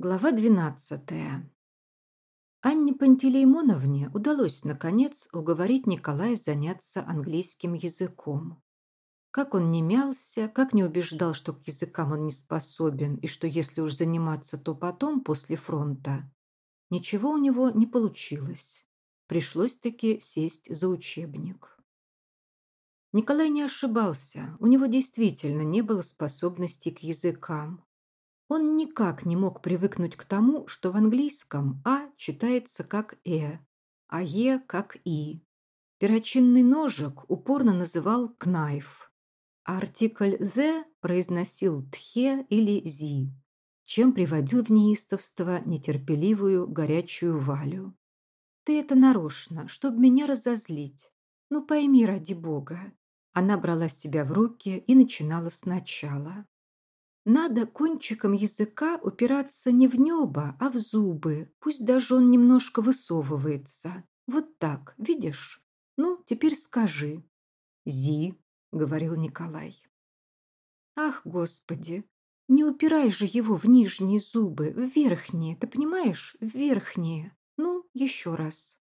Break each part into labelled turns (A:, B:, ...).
A: Глава 12. Анне Пантелеймоновне удалось, наконец, уговорить Николая заняться английским языком. Как он не мялся, как не убеждал, что к языкам он не способен, и что если уж заниматься, то потом, после фронта, ничего у него не получилось. Пришлось-таки сесть за учебник. Николай не ошибался, у него действительно не было способностей к языкам. Он никак не мог привыкнуть к тому, что в английском «а» читается как «э», а «е» как «и». Перочинный ножик упорно называл «кнайф», а артикль «the» произносил «тхе» или «зи», чем приводил в неистовство нетерпеливую горячую Валю. «Ты это нарочно, чтобы меня разозлить. Ну пойми, ради бога». Она брала себя в руки и начинала сначала. Надо кончиком языка упираться не в небо, а в зубы, пусть даже он немножко высовывается. Вот так, видишь? Ну, теперь скажи. «Зи», — говорил Николай. «Ах, Господи, не упирай же его в нижние зубы, в верхние, ты понимаешь, в верхние. Ну, еще раз».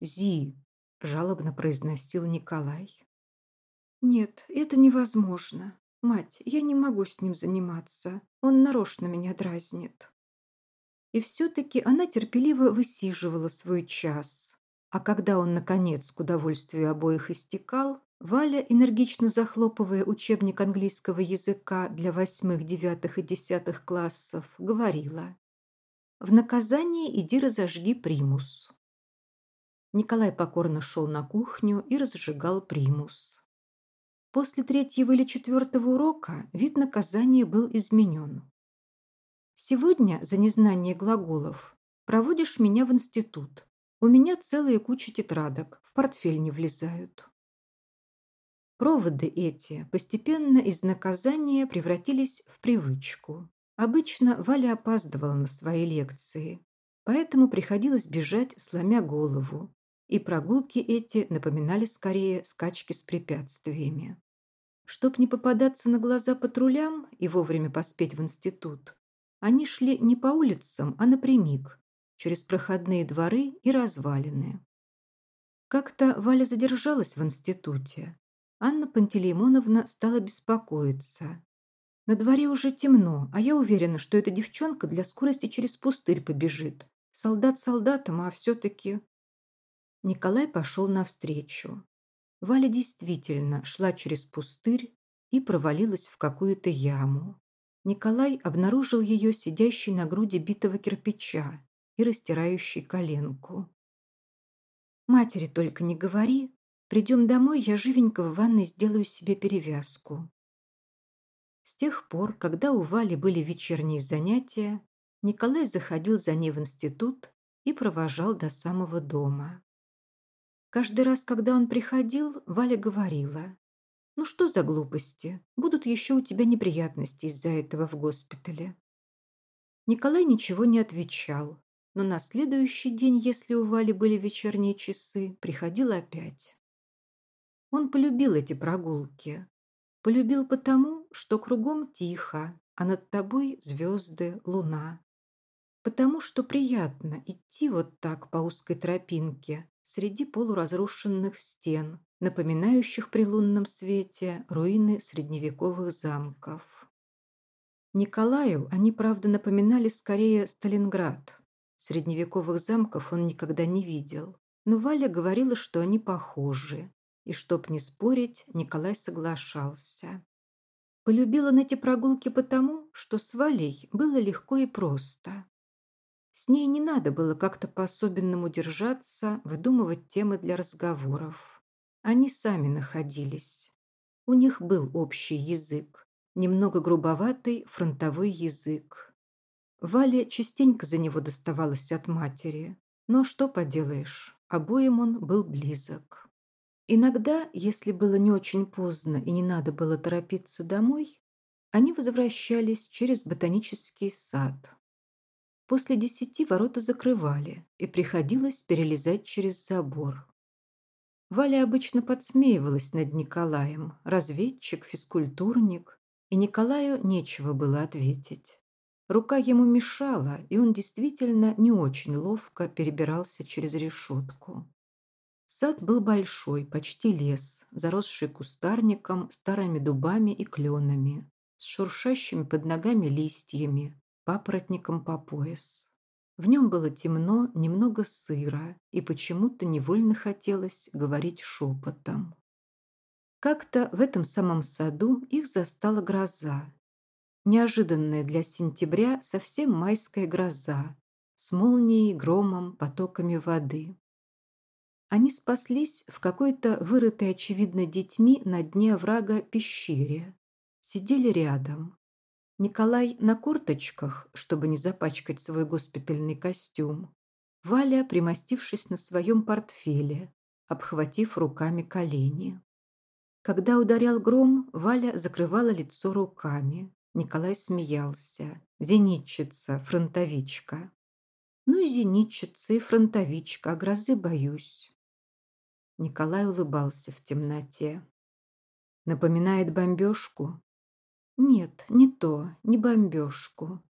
A: «Зи», — жалобно произносил Николай. «Нет, это невозможно. «Мать, я не могу с ним заниматься. Он нарочно меня дразнит». И все-таки она терпеливо высиживала свой час. А когда он, наконец, к удовольствию обоих истекал, Валя, энергично захлопывая учебник английского языка для восьмых, девятых и десятых классов, говорила «В наказание иди разожги примус». Николай покорно шел на кухню и разжигал примус. После третьего или четвертого урока вид наказания был изменен. Сегодня за незнание глаголов проводишь меня в институт. У меня целая куча тетрадок, в портфель не влезают. Проводы эти постепенно из наказания превратились в привычку. Обычно Валя опаздывала на свои лекции, поэтому приходилось бежать, сломя голову, и прогулки эти напоминали скорее скачки с препятствиями. Чтоб не попадаться на глаза патрулям и вовремя поспеть в институт, они шли не по улицам, а напрямик, через проходные дворы и развалины. Как-то Валя задержалась в институте. Анна Пантелеймоновна стала беспокоиться. На дворе уже темно, а я уверена, что эта девчонка для скорости через пустырь побежит. Солдат солдатом, а все-таки... Николай пошел навстречу. Валя действительно шла через пустырь и провалилась в какую-то яму. Николай обнаружил ее сидящей на груди битого кирпича и растирающей коленку. «Матери только не говори. Придем домой, я живенько в ванной сделаю себе перевязку». С тех пор, когда у Вали были вечерние занятия, Николай заходил за ней в институт и провожал до самого дома. Каждый раз, когда он приходил, Валя говорила, «Ну что за глупости? Будут еще у тебя неприятности из-за этого в госпитале». Николай ничего не отвечал, но на следующий день, если у Вали были вечерние часы, приходил опять. Он полюбил эти прогулки. Полюбил потому, что кругом тихо, а над тобой звезды, луна. Потому что приятно идти вот так по узкой тропинке, среди полуразрушенных стен, напоминающих при лунном свете руины средневековых замков. Николаю они, правда, напоминали скорее Сталинград. Средневековых замков он никогда не видел, но Валя говорила, что они похожи, и, чтоб не спорить, Николай соглашался. Полюбил он эти прогулки потому, что с Валей было легко и просто. С ней не надо было как-то по-особенному держаться, выдумывать темы для разговоров. Они сами находились. У них был общий язык, немного грубоватый фронтовой язык. Вале частенько за него доставалось от матери, но что поделаешь, обоим он был близок. Иногда, если было не очень поздно и не надо было торопиться домой, они возвращались через ботанический сад, После десяти ворота закрывали, и приходилось перелезать через забор. Валя обычно подсмеивалась над Николаем, разведчик, физкультурник, и Николаю нечего было ответить. Рука ему мешала, и он действительно не очень ловко перебирался через решетку. Сад был большой, почти лес, заросший кустарником, старыми дубами и кленами, с шуршащими под ногами листьями, папоротником по пояс. В нем было темно, немного сыро, и почему-то невольно хотелось говорить шепотом. Как-то в этом самом саду их застала гроза. Неожиданная для сентября совсем майская гроза с молнией, громом, потоками воды. Они спаслись в какой-то вырытой, очевидно, детьми на дне оврага пещере. Сидели рядом. Николай на корточках, чтобы не запачкать свой госпитальный костюм. Валя, примостившись на своем портфеле, обхватив руками колени. Когда ударял гром, Валя закрывала лицо руками. Николай смеялся. Зенитчица, фронтовичка. Ну и зенитчица, и фронтовичка, а грозы боюсь. Николай улыбался в темноте. Напоминает бомбежку? Нет, не то, не бомбежку.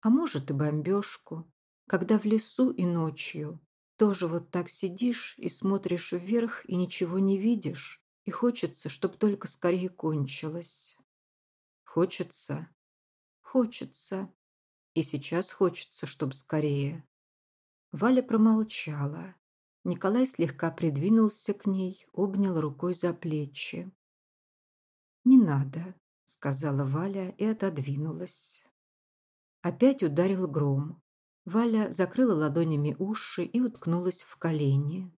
A: А может и бомбежку, когда в лесу и ночью тоже вот так сидишь и смотришь вверх и ничего не видишь, и хочется, чтоб только скорее кончилось. Хочется, хочется. И сейчас хочется, чтоб скорее. Валя промолчала. Николай слегка придвинулся к ней, обнял рукой за плечи. «Не надо», — сказала Валя и отодвинулась. Опять ударил гром. Валя закрыла ладонями уши и уткнулась в колени.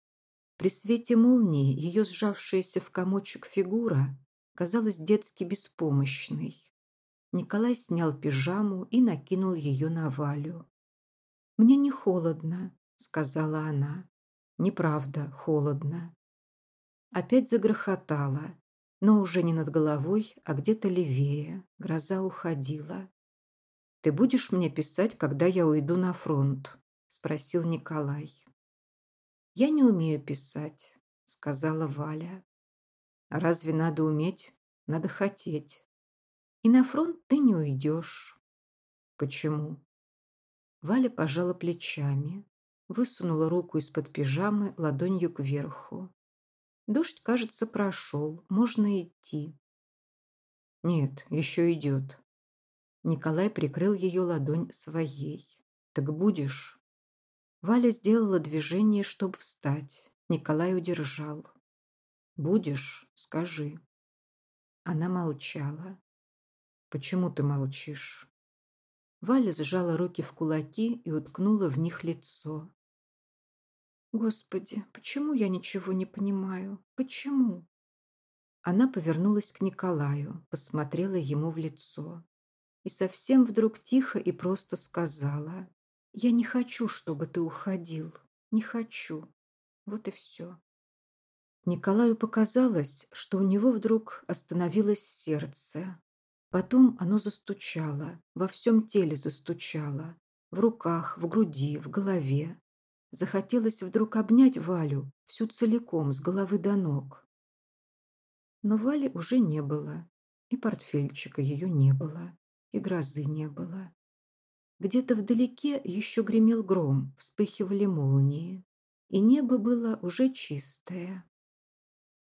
A: При свете молнии ее сжавшаяся в комочек фигура казалась детски беспомощной. Николай снял пижаму и накинул ее на Валю. «Мне не холодно», — сказала она. Неправда, холодно. Опять загрохотало, но уже не над головой, а где-то левее. Гроза уходила. «Ты будешь мне писать, когда я уйду на фронт?» – спросил Николай. «Я не умею писать», – сказала Валя. «А разве надо уметь? Надо хотеть. И на фронт ты не уйдешь». «Почему?» Валя пожала плечами высунула руку из-под пижамы ладонью кверху. Дождь, кажется, прошел, можно идти. Нет, еще идет. Николай прикрыл ее ладонь своей. Так будешь? Валя сделала движение, чтобы встать. Николай удержал. Будешь? Скажи. Она молчала. Почему ты молчишь? Валя сжала руки в кулаки и уткнула в них лицо. Господи, почему я ничего не понимаю? Почему? Она повернулась к Николаю, посмотрела ему в лицо и совсем вдруг тихо и просто сказала, «Я не хочу, чтобы ты уходил. Не хочу. Вот и все». Николаю показалось, что у него вдруг остановилось сердце. Потом оно застучало, во всем теле застучало, в руках, в груди, в голове. Захотелось вдруг обнять Валю всю целиком, с головы до ног. Но Вали уже не было, и портфельчика ее не было, и грозы не было. Где-то вдалеке еще гремел гром, вспыхивали молнии, и небо было уже чистое.